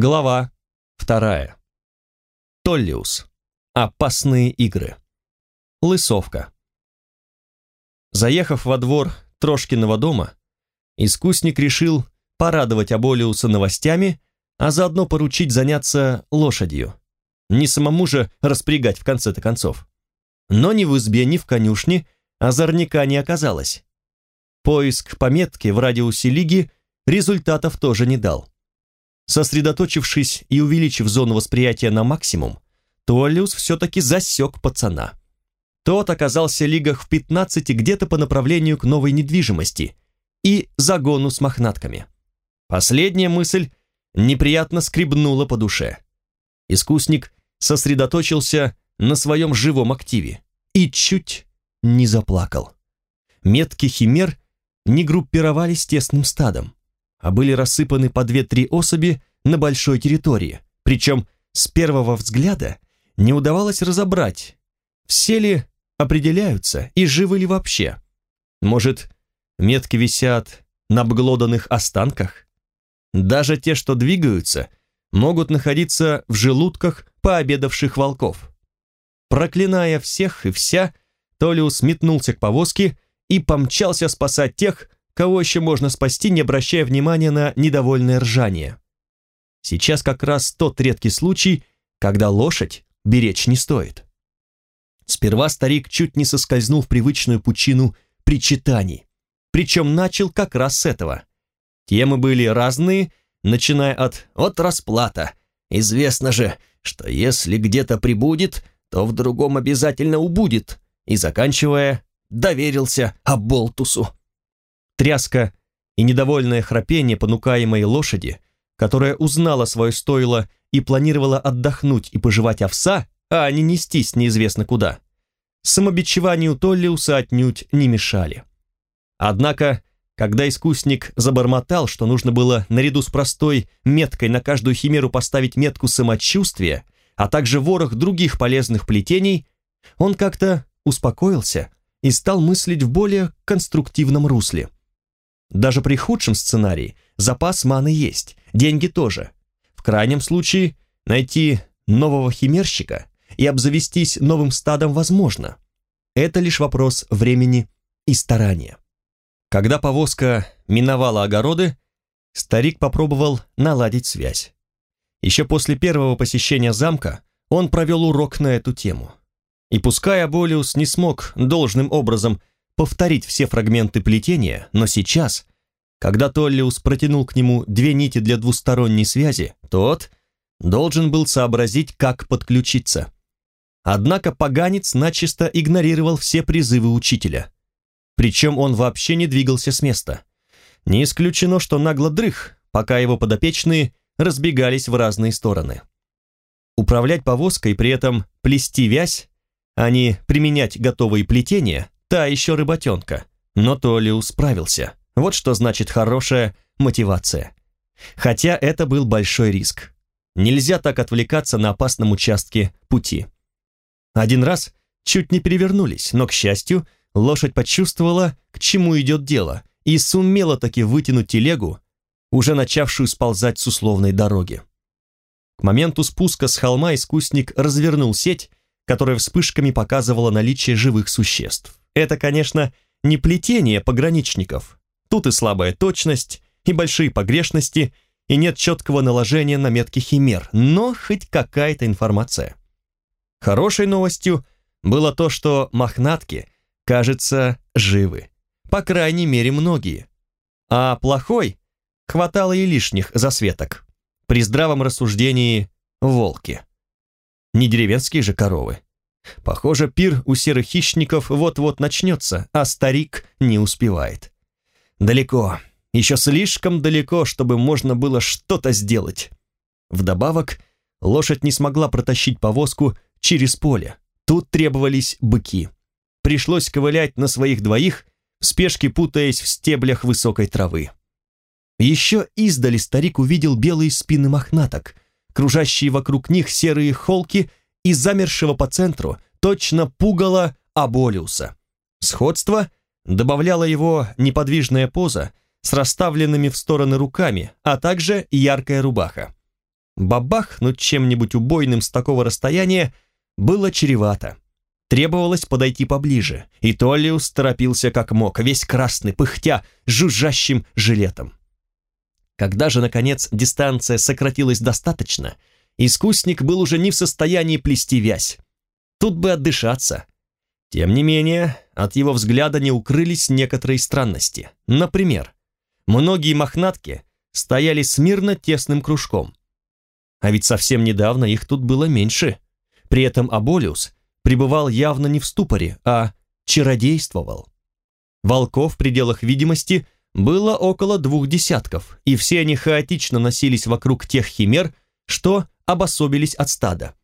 Глава вторая. Толлиус. Опасные игры. Лысовка. Заехав во двор Трошкиного дома, искусник решил порадовать Аболиуса новостями, а заодно поручить заняться лошадью. Не самому же распрягать в конце-то концов. Но ни в избе, ни в конюшне озорника не оказалось. Поиск пометки в радиусе лиги результатов тоже не дал. Сосредоточившись и увеличив зону восприятия на максимум, Толлиус все-таки засек пацана. Тот оказался лигах в 15 где-то по направлению к новой недвижимости и загону с мохнатками. Последняя мысль неприятно скребнула по душе. Искусник сосредоточился на своем живом активе и чуть не заплакал. Метки химер не группировались тесным стадом а были рассыпаны по две-три особи на большой территории, причем с первого взгляда не удавалось разобрать, все ли определяются и живы ли вообще. Может, метки висят на обглоданных останках? Даже те, что двигаются, могут находиться в желудках пообедавших волков. Проклиная всех и вся, Толиус метнулся к повозке и помчался спасать тех, Кого еще можно спасти, не обращая внимания на недовольное ржание? Сейчас как раз тот редкий случай, когда лошадь беречь не стоит. Сперва старик чуть не соскользнул в привычную пучину причитаний. Причем начал как раз с этого. Темы были разные, начиная от «от расплата». Известно же, что если где-то прибудет, то в другом обязательно убудет, и заканчивая «доверился Аболтусу» тряска и недовольное храпение понукаемой лошади, которая узнала свое стойло и планировала отдохнуть и пожевать овса, а не нестись неизвестно куда, самобичеванию Толлиуса отнюдь не мешали. Однако, когда искусник забормотал, что нужно было наряду с простой меткой на каждую химеру поставить метку самочувствия, а также ворох других полезных плетений, он как-то успокоился и стал мыслить в более конструктивном русле. Даже при худшем сценарии запас маны есть, деньги тоже. В крайнем случае найти нового химерщика и обзавестись новым стадом возможно. Это лишь вопрос времени и старания. Когда повозка миновала огороды, старик попробовал наладить связь. Еще после первого посещения замка он провел урок на эту тему. И пускай Аболиус не смог должным образом повторить все фрагменты плетения, но сейчас, когда Толлиус протянул к нему две нити для двусторонней связи, тот должен был сообразить, как подключиться. Однако поганец начисто игнорировал все призывы учителя. Причем он вообще не двигался с места. Не исключено, что нагло дрых, пока его подопечные разбегались в разные стороны. Управлять повозкой, при этом плести вязь, а не применять готовые плетения, Та еще рыботенка, но Толиус справился. Вот что значит хорошая мотивация. Хотя это был большой риск. Нельзя так отвлекаться на опасном участке пути. Один раз чуть не перевернулись, но, к счастью, лошадь почувствовала, к чему идет дело, и сумела таки вытянуть телегу, уже начавшую сползать с условной дороги. К моменту спуска с холма искусник развернул сеть, которая вспышками показывала наличие живых существ. Это, конечно, не плетение пограничников. Тут и слабая точность, и большие погрешности, и нет четкого наложения на метки химер, но хоть какая-то информация. Хорошей новостью было то, что мохнатки, кажется, живы. По крайней мере, многие. А плохой хватало и лишних засветок. При здравом рассуждении волки. Не деревенские же коровы. Похоже, пир у серых хищников вот-вот начнется, а старик не успевает. Далеко, еще слишком далеко, чтобы можно было что-то сделать. Вдобавок, лошадь не смогла протащить повозку через поле. Тут требовались быки. Пришлось ковылять на своих двоих, в спешке путаясь в стеблях высокой травы. Еще издали старик увидел белые спины мохнаток, кружащие вокруг них серые холки и замершего по центру точно пугало Аболиуса. Сходство добавляла его неподвижная поза с расставленными в стороны руками, а также яркая рубаха. бабахнуть чем-нибудь убойным с такого расстояния было чревато. Требовалось подойти поближе, и Толлиус торопился как мог, весь красный, пыхтя, жужжащим жилетом. Когда же, наконец, дистанция сократилась достаточно, искусник был уже не в состоянии плести вязь. Тут бы отдышаться. Тем не менее, от его взгляда не укрылись некоторые странности. Например, многие мохнатки стояли смирно тесным кружком. А ведь совсем недавно их тут было меньше. При этом Аболиус пребывал явно не в ступоре, а чародействовал. Волков в пределах видимости было около двух десятков, и все они хаотично носились вокруг тех химер, что обособились от стада.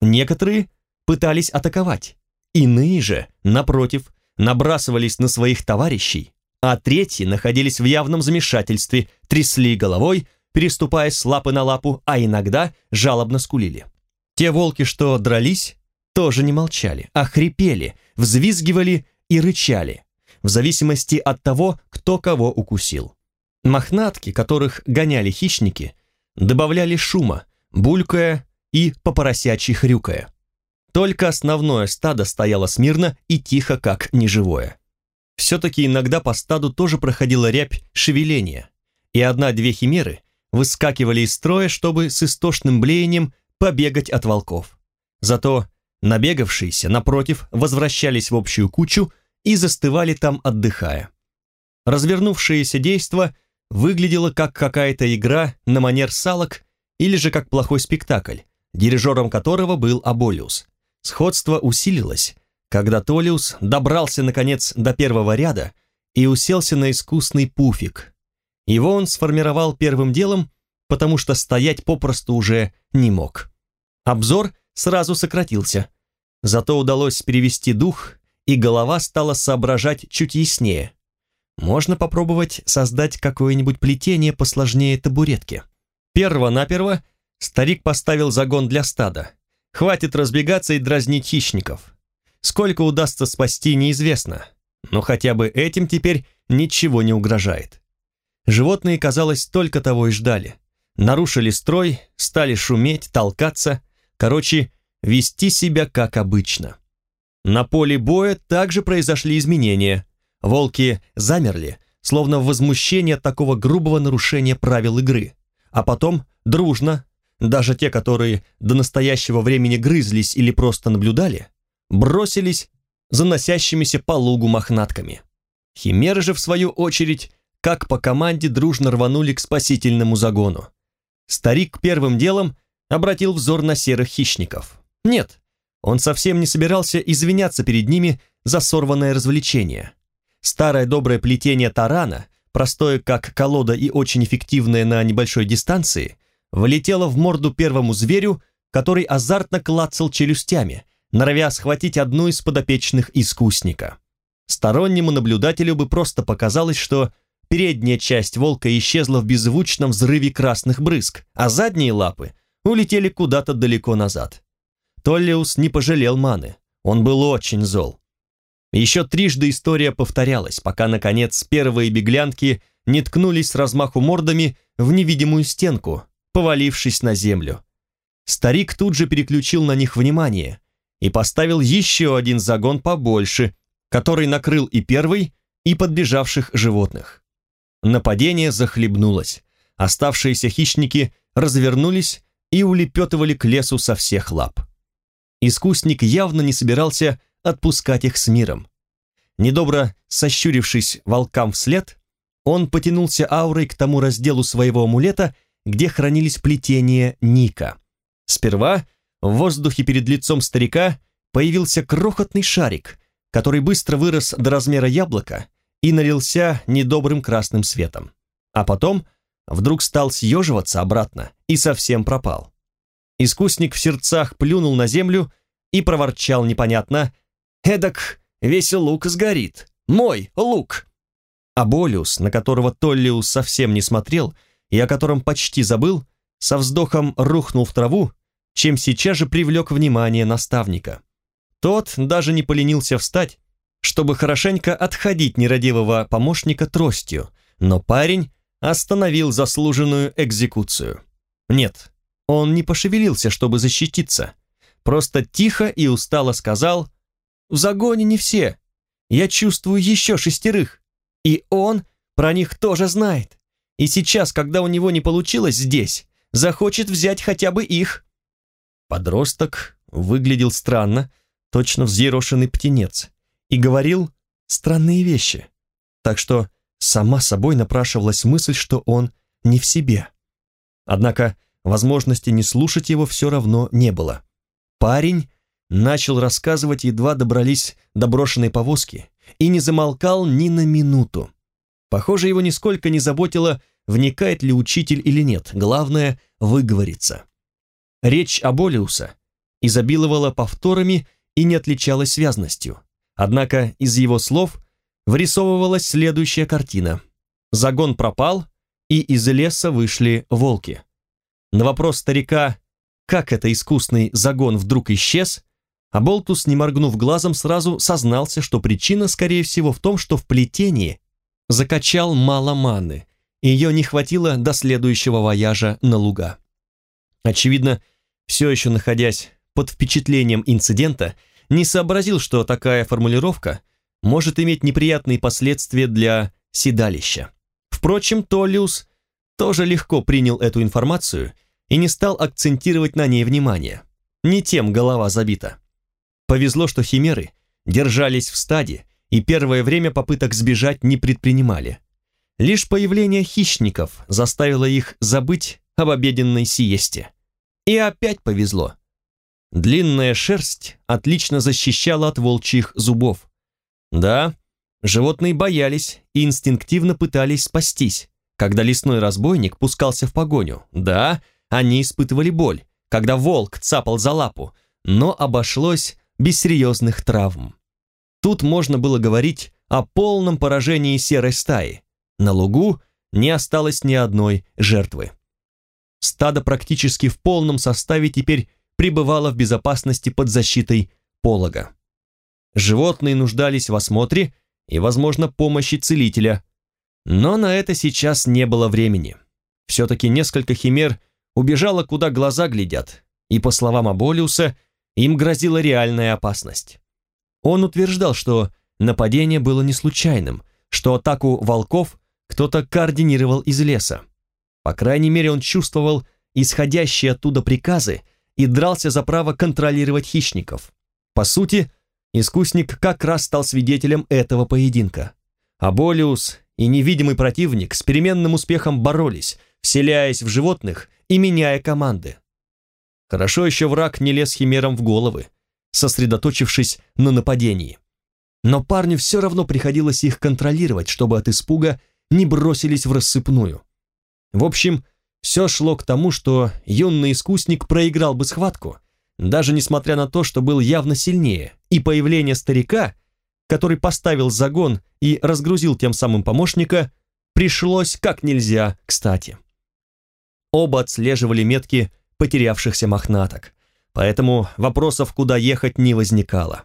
Некоторые пытались атаковать, иные же, напротив, набрасывались на своих товарищей, а третьи находились в явном замешательстве, трясли головой, переступая с лапы на лапу, а иногда жалобно скулили. Те волки, что дрались, тоже не молчали, а хрипели, взвизгивали и рычали, в зависимости от того, кто кого укусил. Мохнатки, которых гоняли хищники, добавляли шума, булькая и попоросячьи хрюкая. Только основное стадо стояло смирно и тихо, как неживое. Все-таки иногда по стаду тоже проходила рябь шевеления, и одна-две химеры выскакивали из строя, чтобы с истошным блеянием побегать от волков. Зато набегавшиеся, напротив, возвращались в общую кучу и застывали там, отдыхая. Развернувшееся действо выглядело как какая-то игра на манер салок или же как плохой спектакль, дирижером которого был Аболиус. Сходство усилилось, когда Толиус добрался, наконец, до первого ряда и уселся на искусный пуфик. Его он сформировал первым делом, потому что стоять попросту уже не мог. Обзор сразу сократился, зато удалось перевести дух и голова стала соображать чуть яснее. Можно попробовать создать какое-нибудь плетение посложнее табуретки. Перво-наперво старик поставил загон для стада. Хватит разбегаться и дразнить хищников. Сколько удастся спасти, неизвестно, но хотя бы этим теперь ничего не угрожает. Животные, казалось, только того и ждали. Нарушили строй, стали шуметь, толкаться, короче, вести себя как обычно. На поле боя также произошли изменения. Волки замерли, словно в возмущении от такого грубого нарушения правил игры. А потом, дружно, даже те, которые до настоящего времени грызлись или просто наблюдали, бросились за носящимися по лугу мохнатками. Химеры же, в свою очередь, как по команде дружно рванули к спасительному загону. Старик первым делом обратил взор на серых хищников. Нет, он совсем не собирался извиняться перед ними за сорванное развлечение. Старое доброе плетение тарана, простое как колода и очень эффективное на небольшой дистанции, влетело в морду первому зверю, который азартно клацал челюстями, норовя схватить одну из подопечных искусника. Стороннему наблюдателю бы просто показалось, что передняя часть волка исчезла в беззвучном взрыве красных брызг, а задние лапы улетели куда-то далеко назад. Толлиус не пожалел маны. Он был очень зол. Еще трижды история повторялась, пока, наконец, первые беглянки не ткнулись с размаху мордами в невидимую стенку, повалившись на землю. Старик тут же переключил на них внимание и поставил еще один загон побольше, который накрыл и первый, и подбежавших животных. Нападение захлебнулось. Оставшиеся хищники развернулись и улепетывали к лесу со всех лап. Искусник явно не собирался отпускать их с миром. Недобро сощурившись волкам вслед, он потянулся аурой к тому разделу своего амулета, где хранились плетения Ника. Сперва в воздухе перед лицом старика появился крохотный шарик, который быстро вырос до размера яблока и налился недобрым красным светом. А потом вдруг стал съеживаться обратно и совсем пропал. Искусник в сердцах плюнул на землю и проворчал непонятно «Эдак весь лук сгорит! Мой лук!» А Болиус, на которого Толлиус совсем не смотрел и о котором почти забыл, со вздохом рухнул в траву, чем сейчас же привлек внимание наставника. Тот даже не поленился встать, чтобы хорошенько отходить нерадивого помощника тростью, но парень остановил заслуженную экзекуцию. Нет, Он не пошевелился, чтобы защититься. Просто тихо и устало сказал «В загоне не все. Я чувствую еще шестерых. И он про них тоже знает. И сейчас, когда у него не получилось здесь, захочет взять хотя бы их». Подросток выглядел странно, точно взъерошенный птенец, и говорил странные вещи. Так что сама собой напрашивалась мысль, что он не в себе. Однако возможности не слушать его все равно не было. Парень начал рассказывать, едва добрались до брошенной повозки, и не замолкал ни на минуту. Похоже, его нисколько не заботило, вникает ли учитель или нет, главное — выговориться. Речь Аболиуса изобиловала повторами и не отличалась связностью. Однако из его слов вырисовывалась следующая картина. Загон пропал, и из леса вышли волки. На вопрос старика, как это искусный загон вдруг исчез, Аболтус, не моргнув глазом, сразу сознался, что причина, скорее всего, в том, что в плетении закачал мало маны, и ее не хватило до следующего вояжа на луга. Очевидно, все еще находясь под впечатлением инцидента, не сообразил, что такая формулировка может иметь неприятные последствия для седалища. Впрочем, Толлиус тоже легко принял эту информацию и не стал акцентировать на ней внимание. Не тем голова забита. Повезло, что химеры держались в стаде и первое время попыток сбежать не предпринимали. Лишь появление хищников заставило их забыть об обеденной сиесте. И опять повезло. Длинная шерсть отлично защищала от волчьих зубов. Да, животные боялись и инстинктивно пытались спастись, когда лесной разбойник пускался в погоню. Да, они испытывали боль, когда волк цапал за лапу, но обошлось без серьезных травм. Тут можно было говорить о полном поражении серой стаи. На лугу не осталось ни одной жертвы. Стадо практически в полном составе теперь пребывало в безопасности под защитой полога. Животные нуждались в осмотре и, возможно, помощи целителя, но на это сейчас не было времени. Все-таки несколько химер убежало, куда глаза глядят, и, по словам Аболиуса, им грозила реальная опасность. Он утверждал, что нападение было не случайным, что атаку волков кто-то координировал из леса. По крайней мере, он чувствовал исходящие оттуда приказы и дрался за право контролировать хищников. По сути, искусник как раз стал свидетелем этого поединка. Аболиус и невидимый противник с переменным успехом боролись, вселяясь в животных и меняя команды. Хорошо еще враг не лез химерам в головы, сосредоточившись на нападении. Но парню все равно приходилось их контролировать, чтобы от испуга не бросились в рассыпную. В общем, все шло к тому, что юный искусник проиграл бы схватку, даже несмотря на то, что был явно сильнее, и появление старика, который поставил загон и разгрузил тем самым помощника, пришлось как нельзя кстати. Оба отслеживали метки потерявшихся мохнаток, поэтому вопросов, куда ехать, не возникало.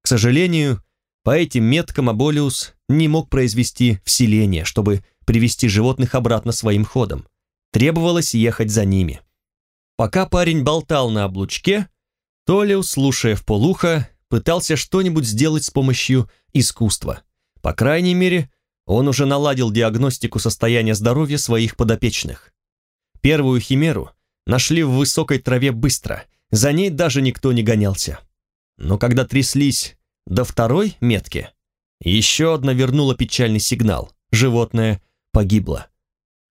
К сожалению, по этим меткам Аболиус не мог произвести вселение, чтобы привести животных обратно своим ходом. Требовалось ехать за ними. Пока парень болтал на облучке, Толиус, слушая в полухо, пытался что-нибудь сделать с помощью искусства. По крайней мере, он уже наладил диагностику состояния здоровья своих подопечных. Первую химеру нашли в высокой траве быстро, за ней даже никто не гонялся. Но когда тряслись до второй метки, еще одна вернула печальный сигнал. Животное погибло.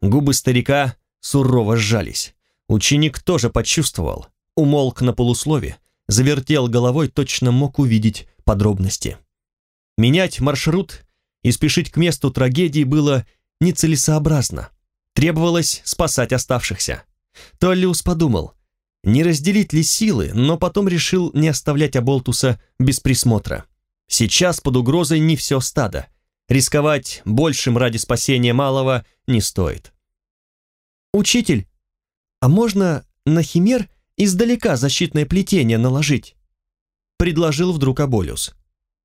Губы старика сурово сжались. Ученик тоже почувствовал, умолк на полуслове, завертел головой, точно мог увидеть подробности. Менять маршрут и спешить к месту трагедии было нецелесообразно. Требовалось спасать оставшихся. Толлиус подумал, не разделить ли силы, но потом решил не оставлять Аболтуса без присмотра. Сейчас под угрозой не все стадо. Рисковать большим ради спасения малого не стоит. «Учитель, а можно на химер издалека защитное плетение наложить?» предложил вдруг Аболиус.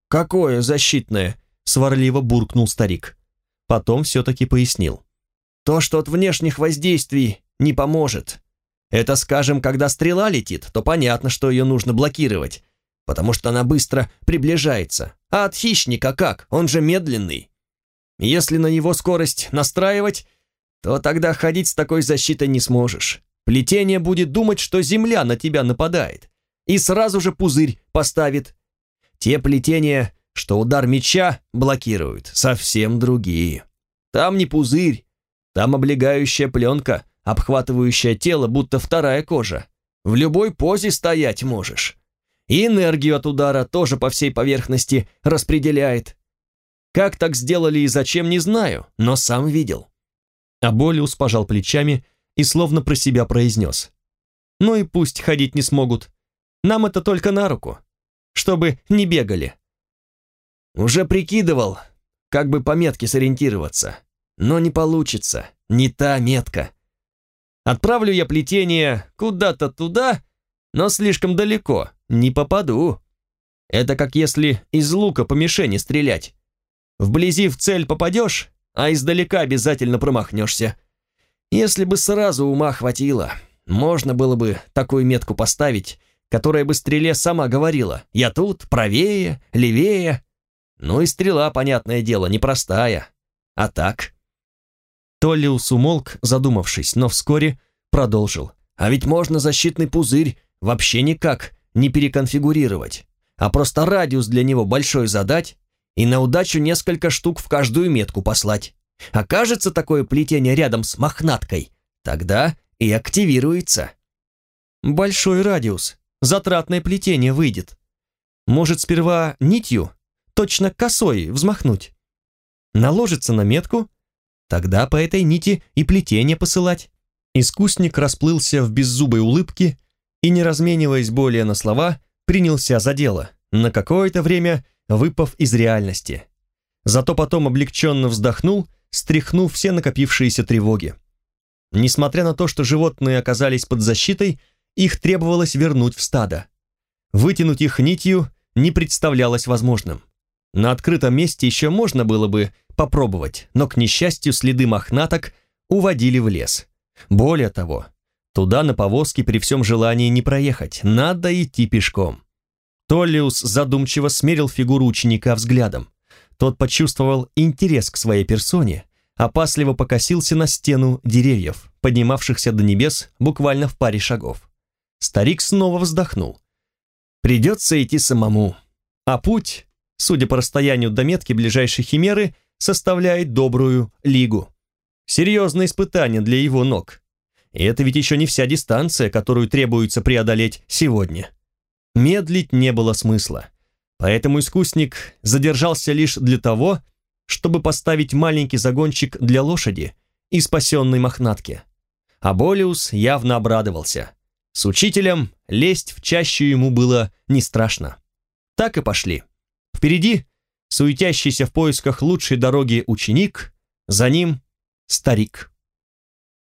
«Какое защитное?» — сварливо буркнул старик. Потом все-таки пояснил. «То, что от внешних воздействий не поможет. Это, скажем, когда стрела летит, то понятно, что ее нужно блокировать, потому что она быстро приближается. А от хищника как? Он же медленный. Если на него скорость настраивать, то тогда ходить с такой защитой не сможешь. Плетение будет думать, что земля на тебя нападает, и сразу же пузырь поставит. Те плетения, что удар меча блокируют, совсем другие. Там не пузырь, там облегающая пленка, обхватывающая тело, будто вторая кожа. В любой позе стоять можешь. И энергию от удара тоже по всей поверхности распределяет. Как так сделали и зачем, не знаю, но сам видел. Аболиус пожал плечами и словно про себя произнес. «Ну и пусть ходить не смогут. Нам это только на руку, чтобы не бегали». Уже прикидывал, как бы по метке сориентироваться, но не получится, не та метка. Отправлю я плетение куда-то туда, но слишком далеко, не попаду. Это как если из лука по мишени стрелять. Вблизи в цель попадешь, а издалека обязательно промахнешься. Если бы сразу ума хватило, можно было бы такую метку поставить, которая бы стреле сама говорила «Я тут, правее, левее». Ну и стрела, понятное дело, непростая. А так? Толлиус умолк, задумавшись, но вскоре продолжил. А ведь можно защитный пузырь вообще никак не переконфигурировать, а просто радиус для него большой задать и на удачу несколько штук в каждую метку послать. Окажется такое плетение рядом с мохнаткой, тогда и активируется. Большой радиус, затратное плетение выйдет. Может, сперва нитью, точно косой, взмахнуть. Наложится на метку, тогда по этой нити и плетение посылать. Искусник расплылся в беззубой улыбке и, не размениваясь более на слова, принялся за дело, на какое-то время выпав из реальности. Зато потом облегченно вздохнул стряхнув все накопившиеся тревоги. Несмотря на то, что животные оказались под защитой, их требовалось вернуть в стадо. Вытянуть их нитью не представлялось возможным. На открытом месте еще можно было бы попробовать, но, к несчастью, следы мохнаток уводили в лес. Более того, туда на повозке при всем желании не проехать, надо идти пешком. Толлиус задумчиво смерил фигуру ученика взглядом. Тот почувствовал интерес к своей персоне, опасливо покосился на стену деревьев, поднимавшихся до небес буквально в паре шагов. Старик снова вздохнул. Придется идти самому. А путь, судя по расстоянию до метки ближайшей химеры, составляет добрую лигу. Серьезное испытание для его ног. И это ведь еще не вся дистанция, которую требуется преодолеть сегодня. Медлить не было смысла. Поэтому искусник задержался лишь для того, чтобы поставить маленький загончик для лошади и спасенной мохнатки. А Болиус явно обрадовался. С учителем лезть в чащу ему было не страшно. Так и пошли. Впереди суетящийся в поисках лучшей дороги ученик, за ним старик.